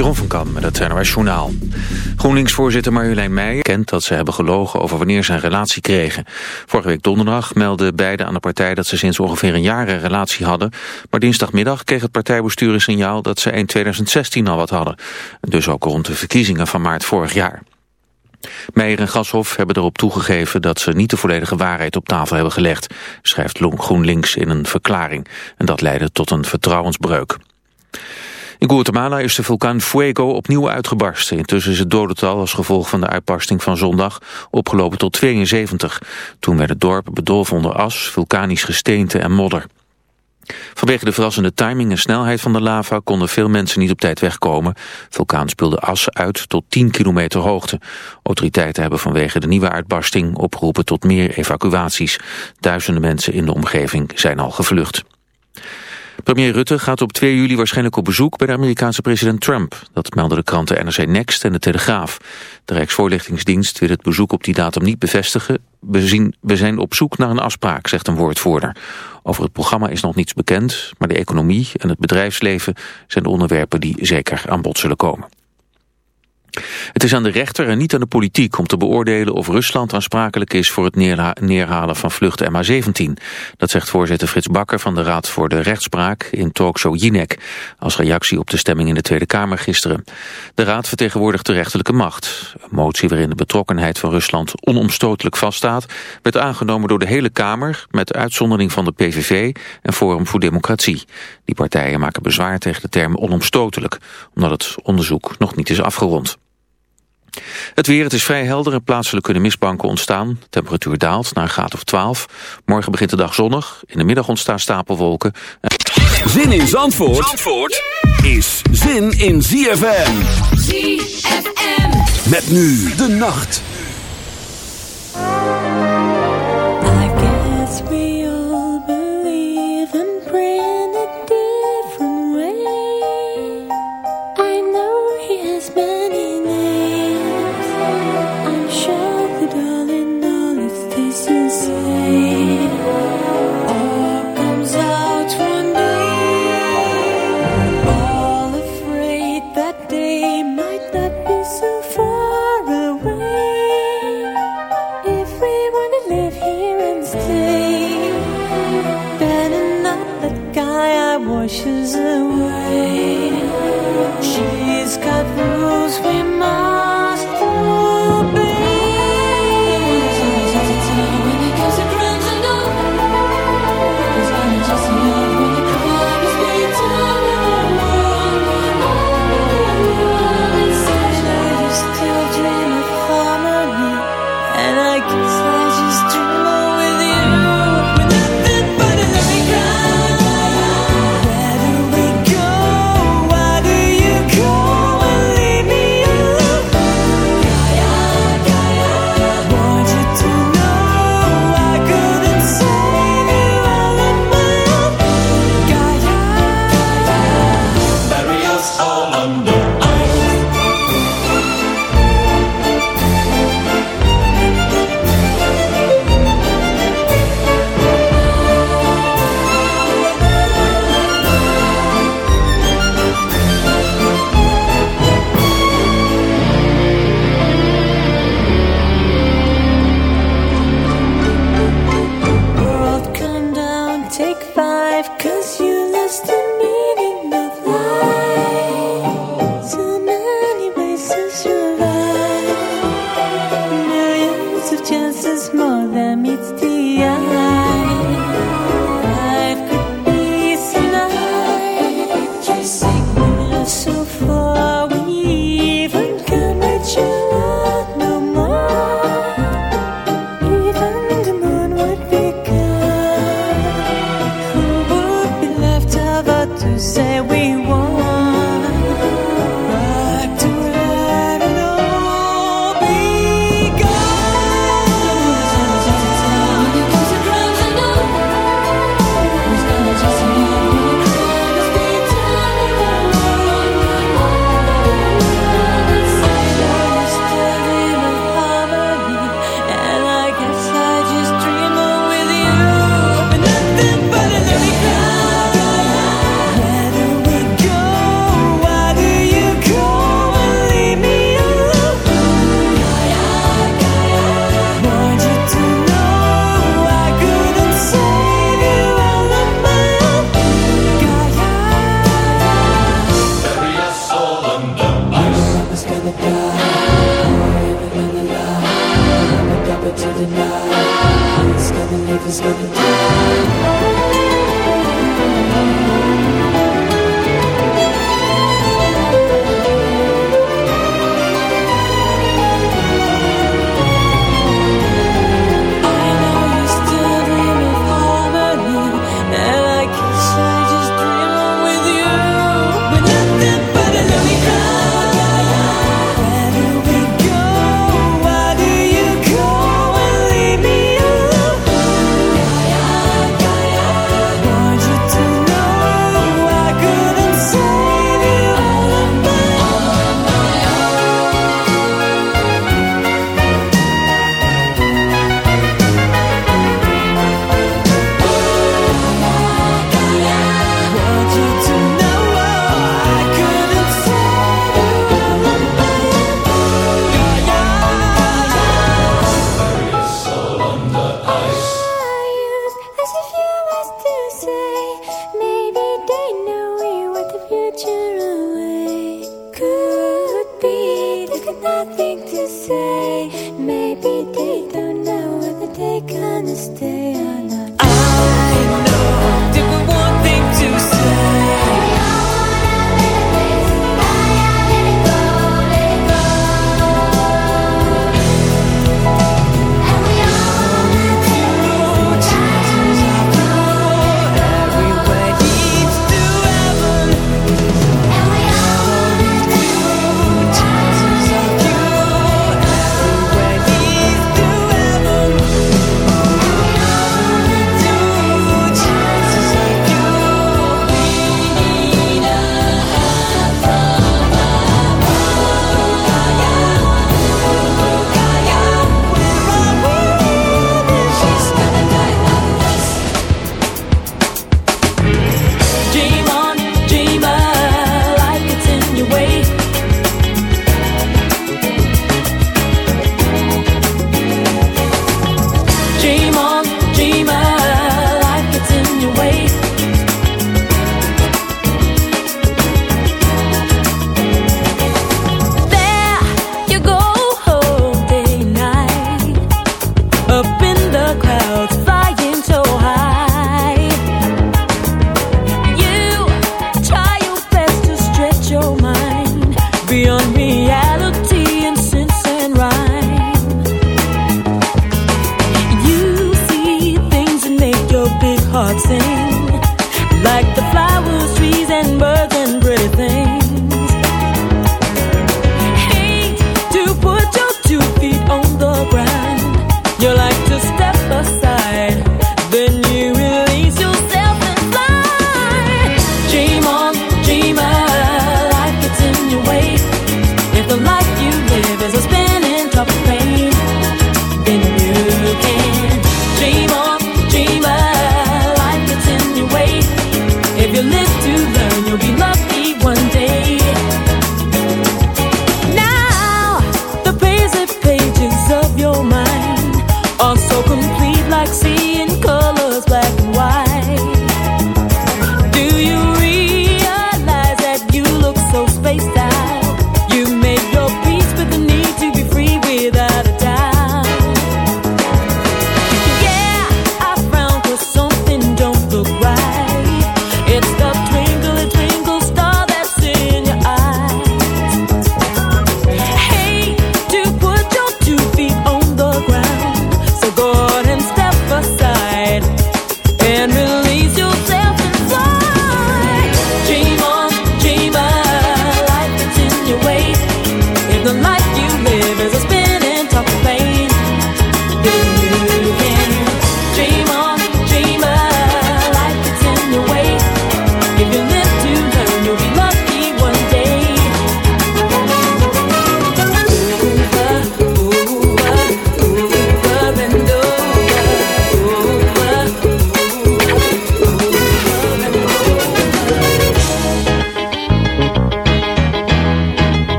Jeroen van Kam met het NOS Journaal. GroenLinks-voorzitter Marjolein Meijer kent dat ze hebben gelogen over wanneer ze een relatie kregen. Vorige week donderdag meldden beiden aan de partij dat ze sinds ongeveer een jaar een relatie hadden. Maar dinsdagmiddag kreeg het partijbestuur een signaal dat ze in 2016 al wat hadden. Dus ook rond de verkiezingen van maart vorig jaar. Meijer en Gashoff hebben erop toegegeven dat ze niet de volledige waarheid op tafel hebben gelegd, schrijft GroenLinks in een verklaring. En dat leidde tot een vertrouwensbreuk. In Guatemala is de vulkaan Fuego opnieuw uitgebarsten. Intussen is het dodental als gevolg van de uitbarsting van zondag opgelopen tot 72. Toen werd het dorp bedolven onder as, vulkanisch gesteente en modder. Vanwege de verrassende timing en snelheid van de lava konden veel mensen niet op tijd wegkomen. vulkaan speelde as uit tot 10 kilometer hoogte. Autoriteiten hebben vanwege de nieuwe uitbarsting opgeroepen tot meer evacuaties. Duizenden mensen in de omgeving zijn al gevlucht. Premier Rutte gaat op 2 juli waarschijnlijk op bezoek bij de Amerikaanse president Trump. Dat melden de kranten NRC Next en de Telegraaf. De Rijksvoorlichtingsdienst wil het bezoek op die datum niet bevestigen. We, zien, we zijn op zoek naar een afspraak, zegt een woordvoerder. Over het programma is nog niets bekend, maar de economie en het bedrijfsleven zijn de onderwerpen die zeker aan bod zullen komen. Het is aan de rechter en niet aan de politiek om te beoordelen of Rusland aansprakelijk is voor het neerhalen van vlucht MH17. Dat zegt voorzitter Frits Bakker van de Raad voor de Rechtspraak in talkshow Jinek als reactie op de stemming in de Tweede Kamer gisteren. De Raad vertegenwoordigt de rechterlijke macht. Een motie waarin de betrokkenheid van Rusland onomstotelijk vaststaat werd aangenomen door de hele Kamer met uitzondering van de PVV en Forum voor Democratie. Die partijen maken bezwaar tegen de term onomstotelijk, omdat het onderzoek nog niet is afgerond. Het weer, het is vrij helder en plaatselijk kunnen mistbanken ontstaan. temperatuur daalt naar een graad of 12. Morgen begint de dag zonnig. In de middag ontstaan stapelwolken. Zin in Zandvoort, Zandvoort is zin in ZFM. ZFM. Met nu de nacht.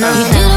no.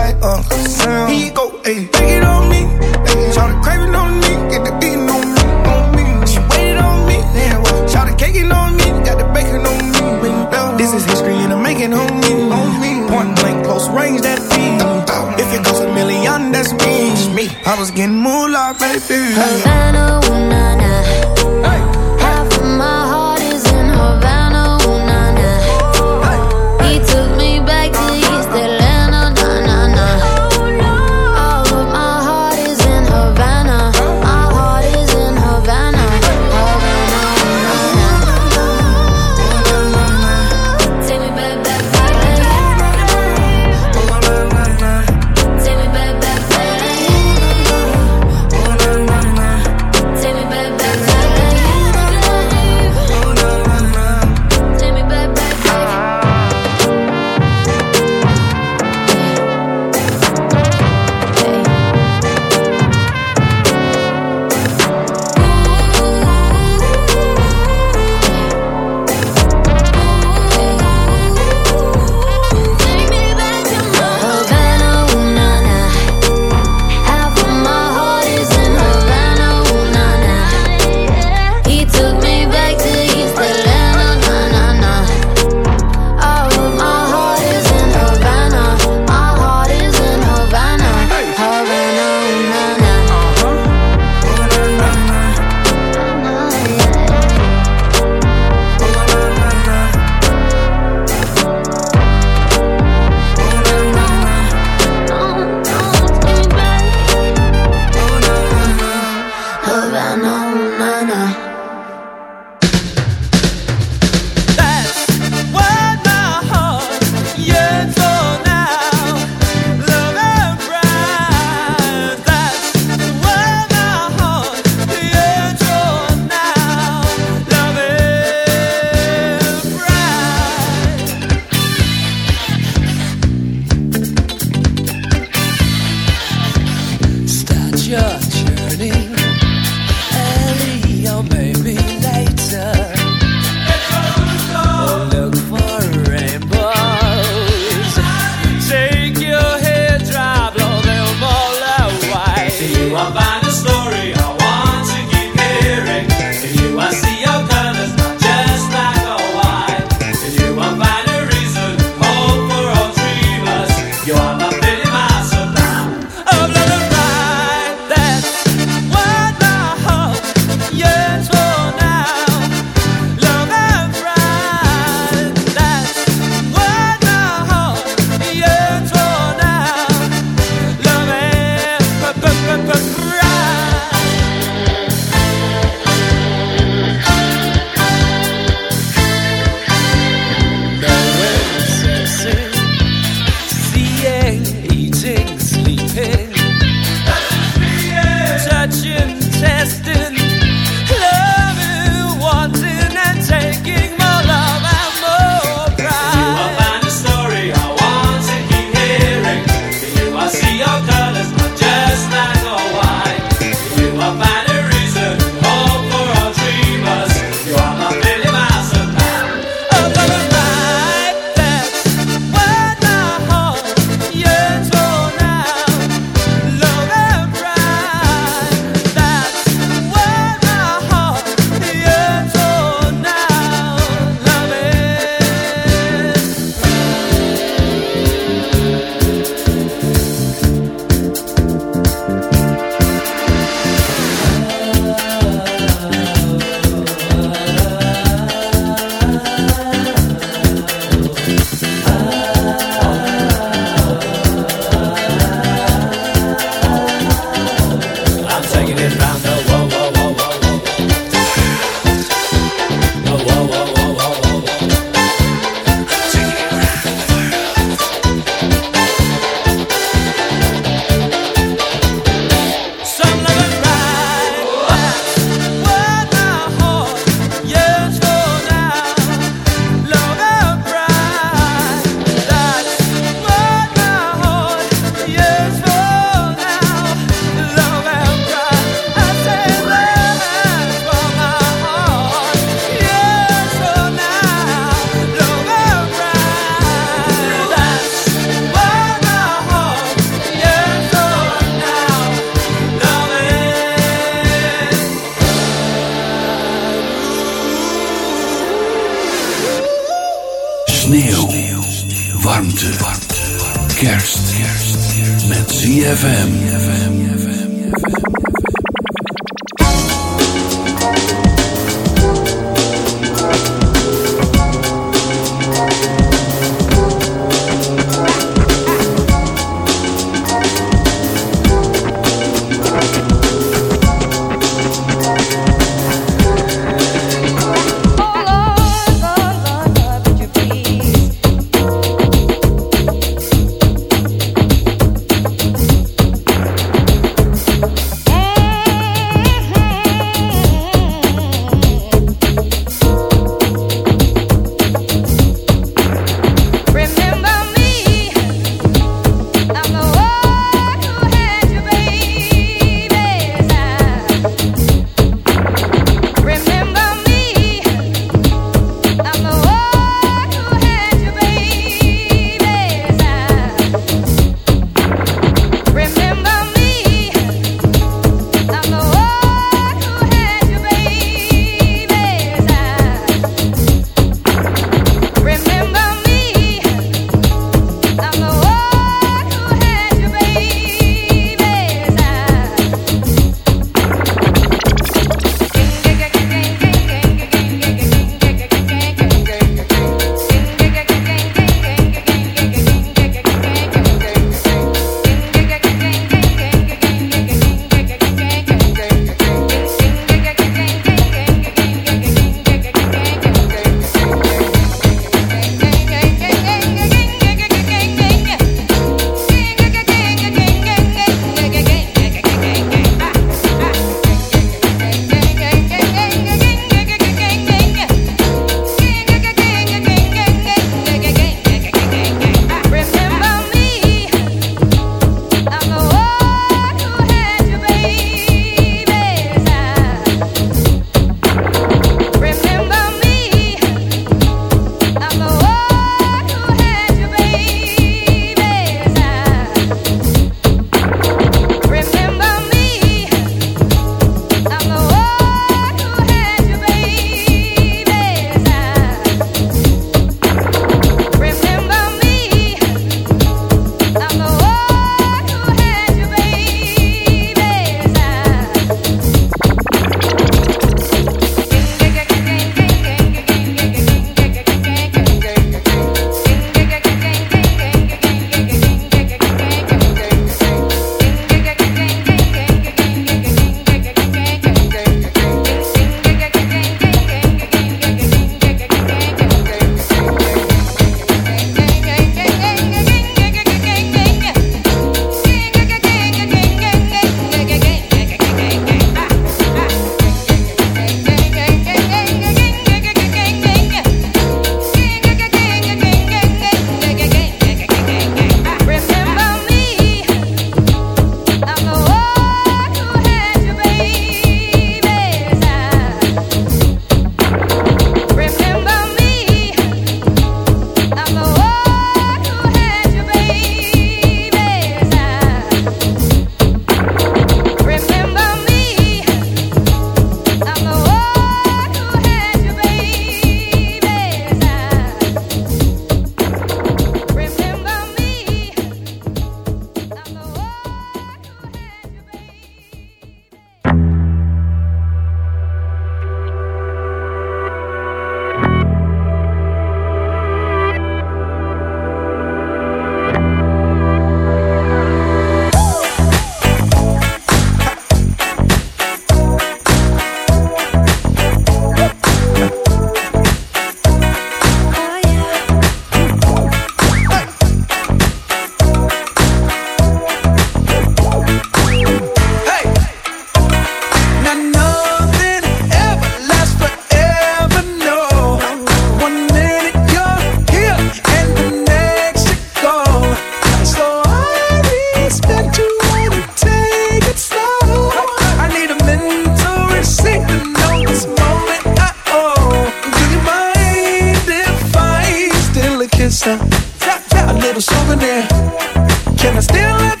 Can I still let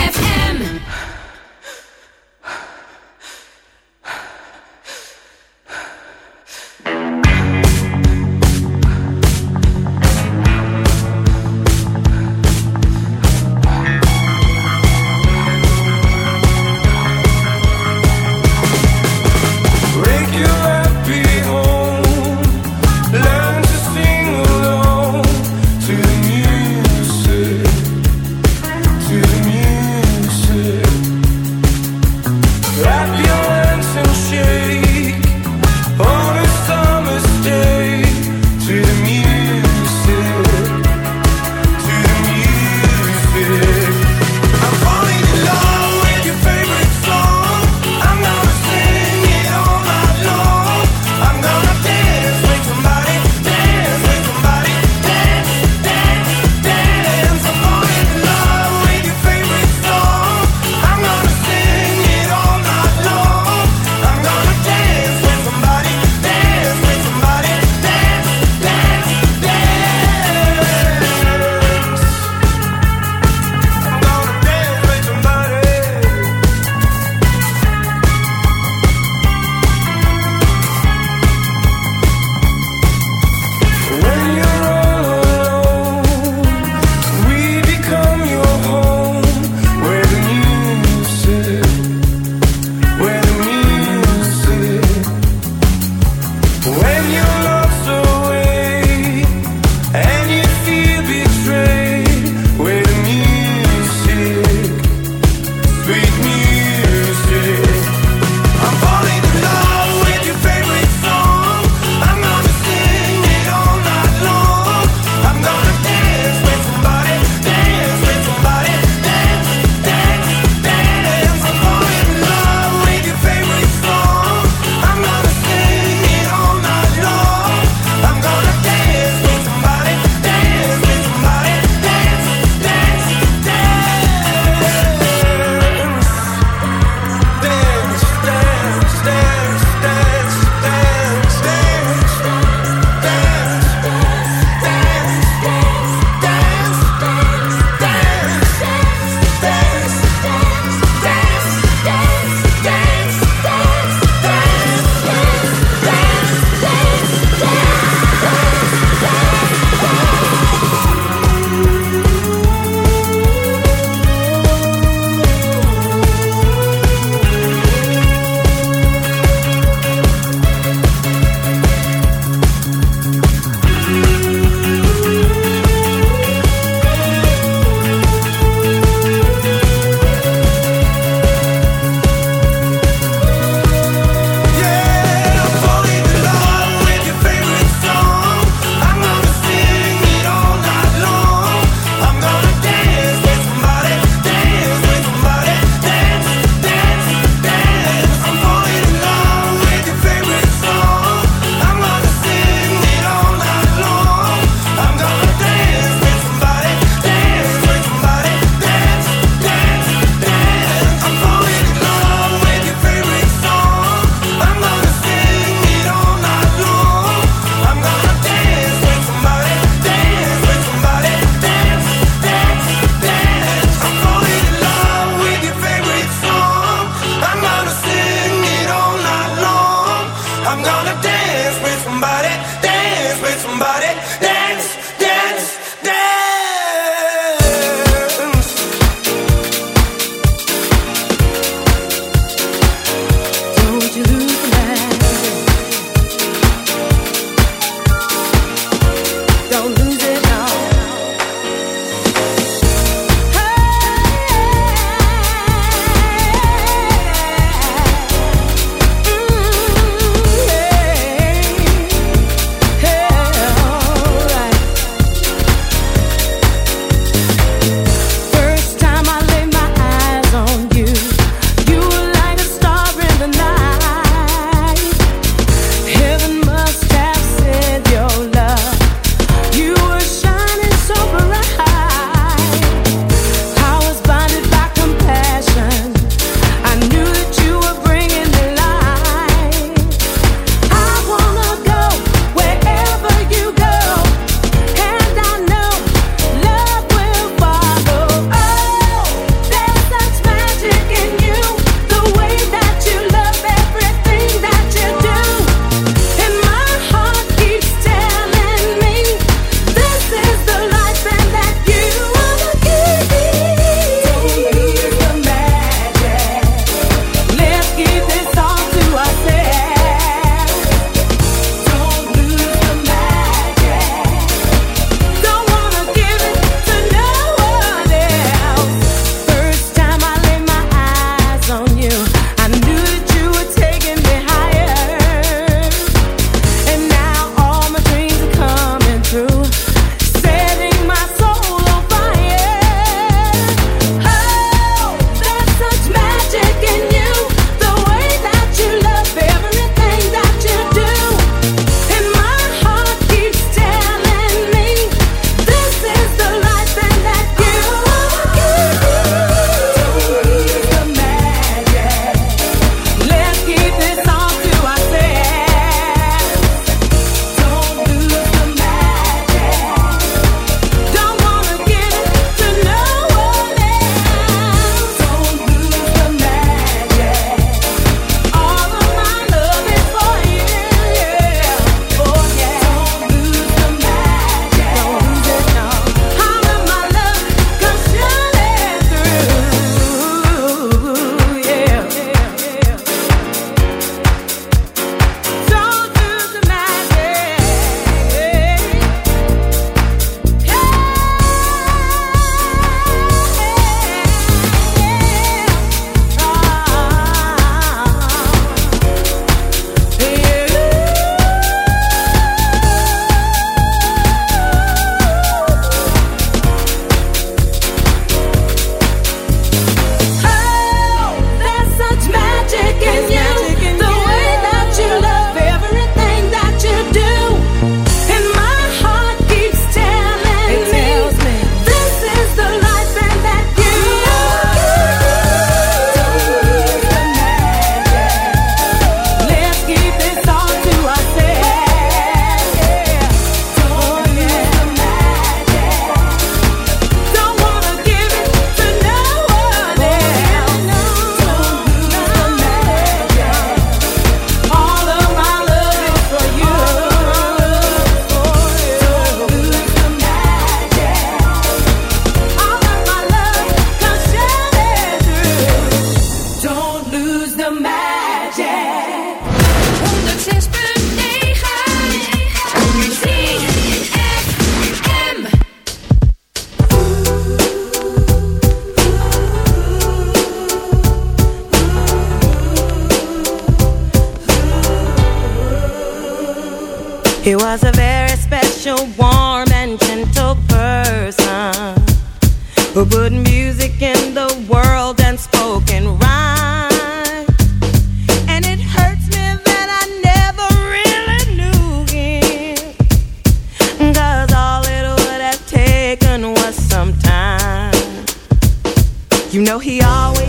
know he always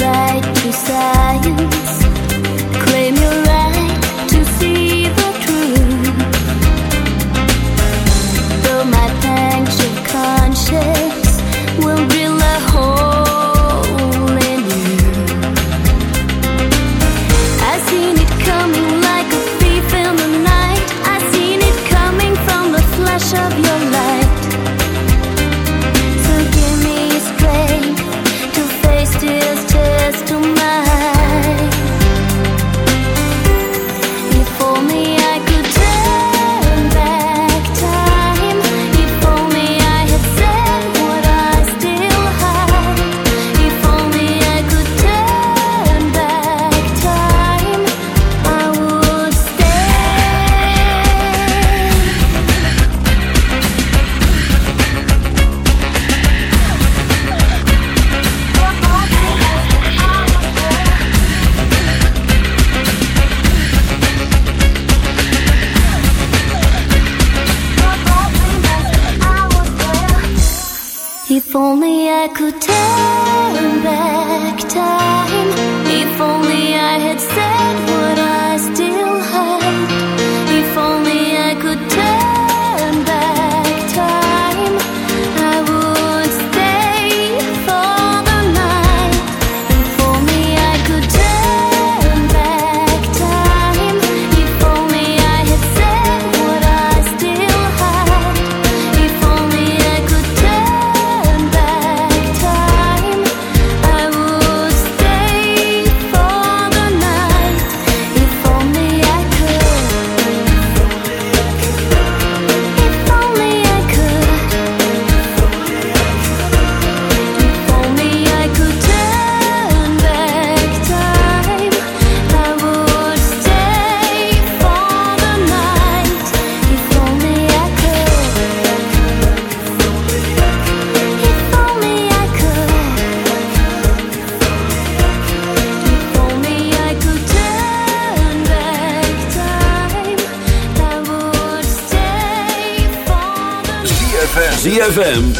right to say